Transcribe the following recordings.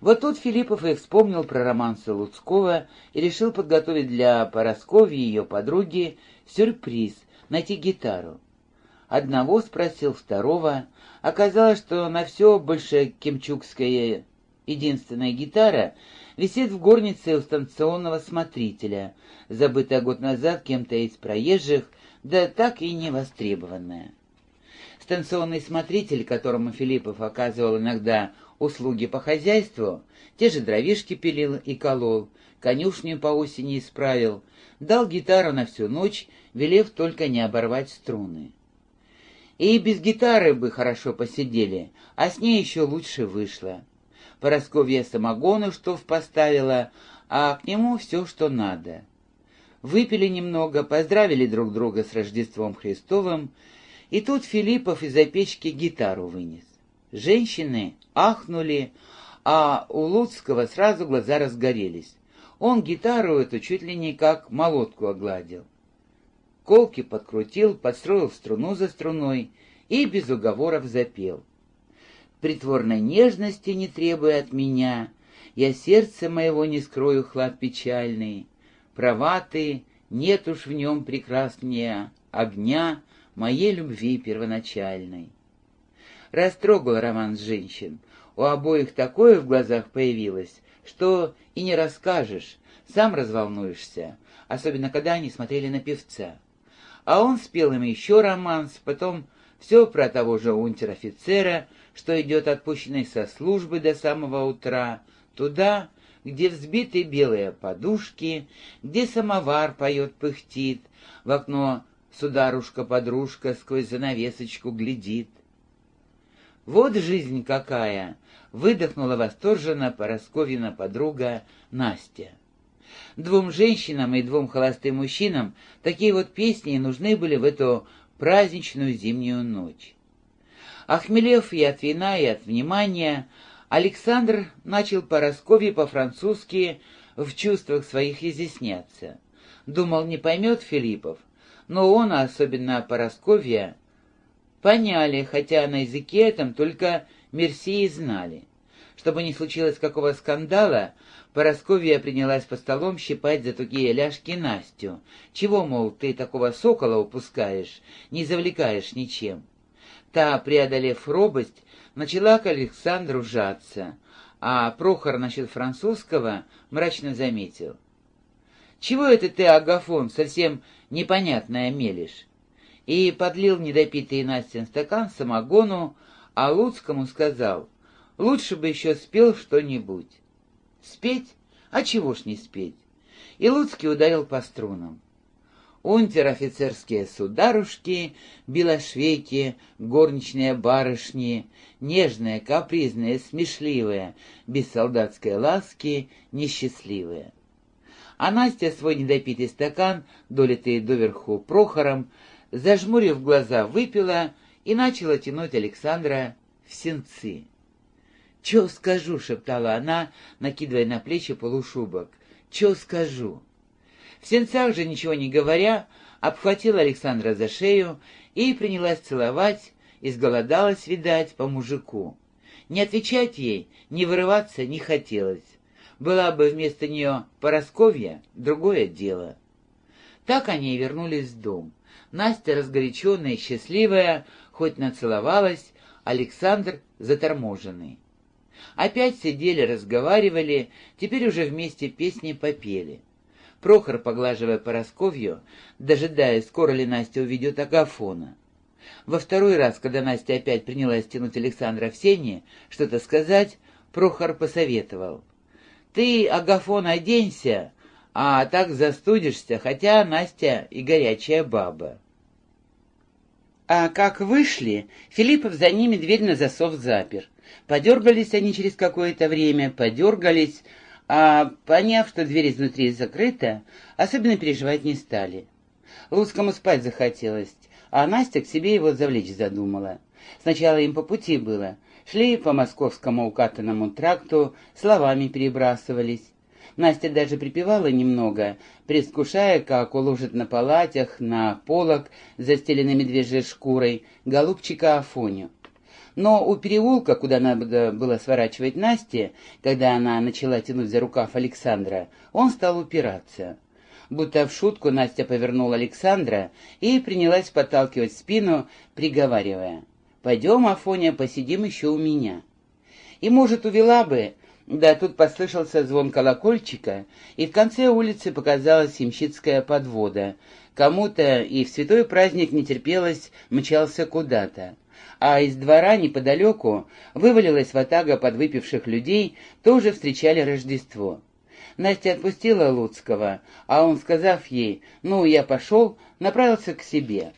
Вот тут Филиппов и вспомнил про романса Луцкого и решил подготовить для Поросковьи и ее подруги сюрприз — найти гитару. Одного спросил, второго. Оказалось, что на все больше кемчукская единственная гитара висит в горнице у станционного смотрителя, забытая год назад кем-то из проезжих, да так и не востребованная. Станционный смотритель, которому Филиппов оказывал иногда услуги по хозяйству, те же дровишки пилил и колол, конюшню по осени исправил, дал гитару на всю ночь, велев только не оборвать струны. И без гитары бы хорошо посидели, а с ней еще лучше вышло. Поросковья самогону, что поставила, а к нему все, что надо. Выпили немного, поздравили друг друга с Рождеством Христовым, и тут Филиппов из-за печки гитару вынес. Женщины ахнули, а у Луцкого сразу глаза разгорелись. Он гитару эту чуть ли не как молотку огладил. Колки подкрутил, подстроил струну за струной и без уговоров запел. Притворной нежности не требуя от меня, я сердце моего не скрою хлад печальный. Права ты, нет уж в нем прекраснее огня моей любви первоначальной растрогал роман с женщин. У обоих такое в глазах появилось, что и не расскажешь, сам разволнуешься, особенно когда они смотрели на певца. А он спел им еще романс, потом все про того же унтер-офицера, что идет отпущенный со службы до самого утра, туда, где взбиты белые подушки, где самовар поет-пыхтит, в окно сударушка-подружка сквозь занавесочку глядит. «Вот жизнь какая!» — выдохнула восторженно Поросковина подруга Настя. Двум женщинам и двум холостым мужчинам такие вот песни нужны были в эту праздничную зимнюю ночь. Охмелев и от вина, и от внимания, Александр начал Поросковье по-французски в чувствах своих изъясняться. Думал, не поймет Филиппов, но он, а особенно Поросковья, Поняли, хотя на языке этом только Мерсии знали. Чтобы не случилось какого скандала, Поросковья принялась по столом щипать за тугие ляжки Настю. Чего, мол, ты такого сокола упускаешь, не завлекаешь ничем? Та, преодолев робость, начала к Александру жаться, а Прохор насчет французского мрачно заметил. «Чего это ты, Агафон, совсем непонятное мелешь? И подлил недопитый Настин стакан самогону, а Луцкому сказал, лучше бы еще спел что-нибудь. Спеть? А чего ж не спеть? И Луцкий ударил по струнам. Унтер-офицерские сударушки, белошвейки, горничные барышни, нежные, капризные, смешливые, без солдатской ласки, несчастливые. А Настя свой недопитый стакан, долитый доверху Прохором, зажмурив глаза, выпила и начала тянуть Александра в сенцы. «Чё скажу?» — шептала она, накидывая на плечи полушубок. «Чё скажу?» В сенцах же, ничего не говоря, обхватила Александра за шею и принялась целовать, изголодалась, видать, по мужику. Не отвечать ей, не вырываться не хотелось. Была бы вместо нее Поросковья, другое дело. Так они и вернулись в дом. Настя, разгоряченная и счастливая, хоть нацеловалась, Александр заторможенный. Опять сидели, разговаривали, теперь уже вместе песни попели. Прохор, поглаживая Поросковью, дожидаясь, скоро ли Настя уведет Агафона. Во второй раз, когда Настя опять принялась тянуть Александра в сене, что-то сказать, Прохор посоветовал. «Ты, Агафон, оденься, а так застудишься, хотя Настя и горячая баба. А как вышли, Филиппов за ними дверь на засов запер. Подергались они через какое-то время, подергались, а, поняв, что дверь изнутри закрыта, особенно переживать не стали. Луцкому спать захотелось, а Настя к себе его завлечь задумала. Сначала им по пути было. Шли по московскому укатанному тракту, словами перебрасывались. Настя даже припевала немного, предвкушая, как уложит на палатях, на полок, застеленный медвежьей шкурой, голубчика Афоню. Но у переулка, куда надо было сворачивать Насте, когда она начала тянуть за рукав Александра, он стал упираться. Будто в шутку Настя повернула Александра и принялась подталкивать спину, приговаривая, «Пойдем, Афоня, посидим еще у меня». И, может, увела бы, да тут послышался звон колокольчика, и в конце улицы показалась ямщицкая подвода. Кому-то и в святой праздник не терпелось, мчался куда-то. А из двора неподалеку вывалилась ватага подвыпивших людей, тоже встречали Рождество. Настя отпустила Луцкого, а он, сказав ей «ну, я пошел», направился к себе.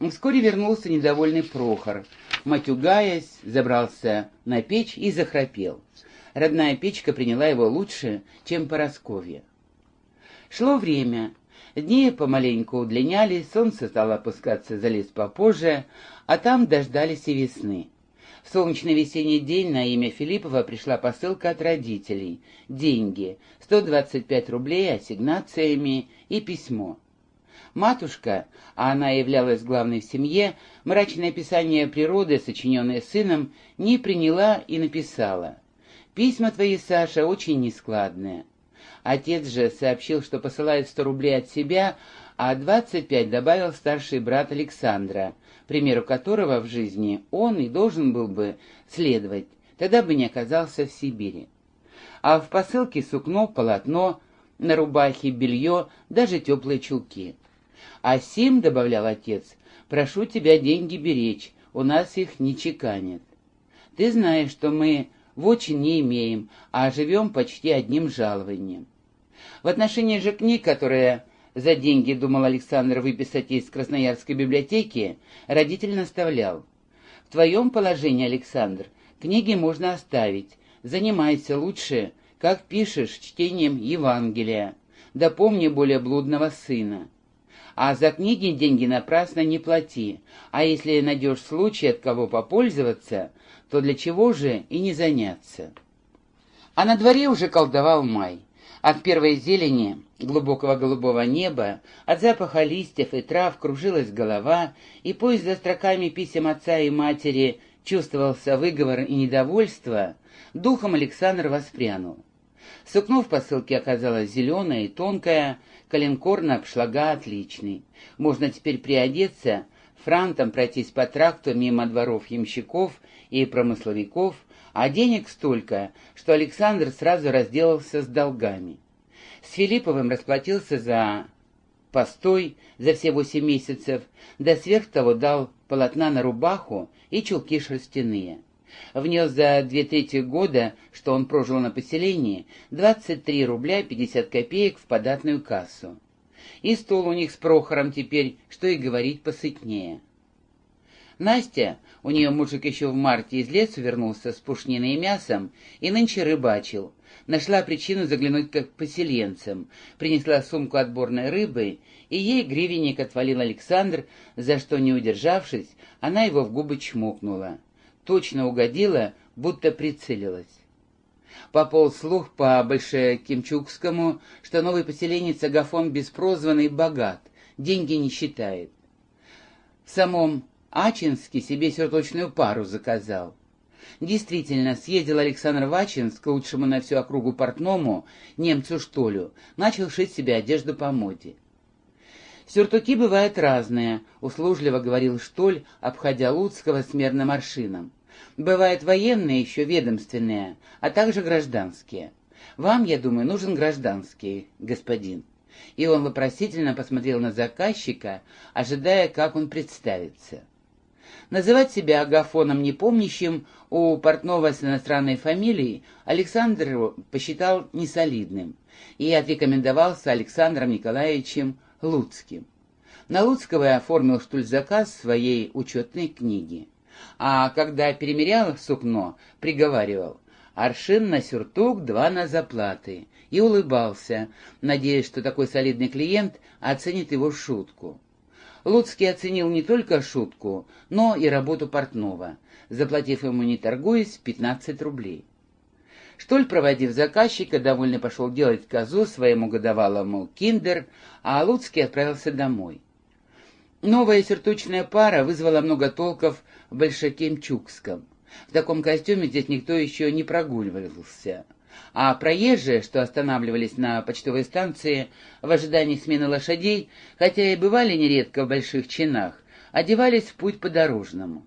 Вскоре вернулся недовольный Прохор. Матюгаясь, забрался на печь и захрапел. Родная печка приняла его лучше, чем Поросковье. Шло время. Дни помаленьку удлинялись, солнце стало опускаться за лес попозже, а там дождались и весны. В солнечный весенний день на имя Филиппова пришла посылка от родителей. Деньги, 125 рублей ассигнациями и письмо. Матушка, а она являлась главной в семье, мрачное описание природы, сочиненное сыном, не приняла и написала. «Письма твои, Саша, очень нескладные». Отец же сообщил, что посылает 100 рублей от себя, а 25 добавил старший брат Александра, примеру которого в жизни он и должен был бы следовать, тогда бы не оказался в Сибири. А в посылке сукно, полотно, на рубахе белье, даже теплые чулки. «А сим, — добавлял отец, — прошу тебя деньги беречь, у нас их не чеканят. Ты знаешь, что мы в очень не имеем, а живем почти одним жалованием. В отношении же книг, которые за деньги думал Александр выписать из Красноярской библиотеки, родитель наставлял. В твоем положении, Александр, книги можно оставить, занимайся лучше, как пишешь, чтением Евангелия, да помни более блудного сына. А за книги деньги напрасно не плати, а если найдешь случай, от кого попользоваться, то для чего же и не заняться? А на дворе уже колдовал май. От первой зелени, глубокого голубого неба, от запаха листьев и трав кружилась голова, и пусть за строками писем отца и матери чувствовался выговор и недовольство, духом Александр воспрянул. Сукно в посылке оказалось зеленое и тонкое, коленкор на обшлага отличный. Можно теперь приодеться, франтом пройтись по тракту мимо дворов ямщиков и промысловиков, а денег столько, что Александр сразу разделался с долгами. С Филипповым расплатился за постой за все восемь месяцев, да сверх того дал полотна на рубаху и чулки шерстяные. Внес за две трети года, что он прожил на поселении, 23 рубля 50 копеек в податную кассу. И стол у них с Прохором теперь, что и говорить, посытнее. Настя, у нее мужик еще в марте из лесу вернулся с пушниной и мясом, и нынче рыбачил. Нашла причину заглянуть к поселенцам, принесла сумку отборной рыбы, и ей гривенник отвалил Александр, за что, не удержавшись, она его в губы чмокнула. Точно угодила, будто прицелилась. Пополз слух по Большекимчукскому, что новый поселенец Агафон беспрозванный богат, деньги не считает. В самом Ачинский себе серточную пару заказал. Действительно, съездил Александр в Ачинск, лучшему на всю округу портному, немцу Штолю, начал шить себе одежду по моде. «Сюртуки бывают разные», — услужливо говорил Штоль, обходя Луцкого с мерным аршином. «Бывают военные, еще ведомственные, а также гражданские. Вам, я думаю, нужен гражданский, господин». И он вопросительно посмотрел на заказчика, ожидая, как он представится. Называть себя Агафоном непомнящим у портного с иностранной фамилией Александр посчитал несолидным и отрекомендовался Александром Николаевичем Луцким. На Луцкого оформил штульзаказ своей учетной книги. А когда перемерял сукно, приговаривал «Аршин на сюртук, два на заплаты» и улыбался, надеясь, что такой солидный клиент оценит его шутку. Луцкий оценил не только шутку, но и работу портного, заплатив ему, не торгуясь, 15 рублей. Штоль, проводив заказчика, довольно пошел делать козу своему годовалому киндер, а Луцкий отправился домой. Новая сертучная пара вызвала много толков в Большакемчукском. В таком костюме здесь никто еще не прогуливался. А проезжие, что останавливались на почтовой станции в ожидании смены лошадей, хотя и бывали нередко в больших чинах, одевались в путь по-дорожному.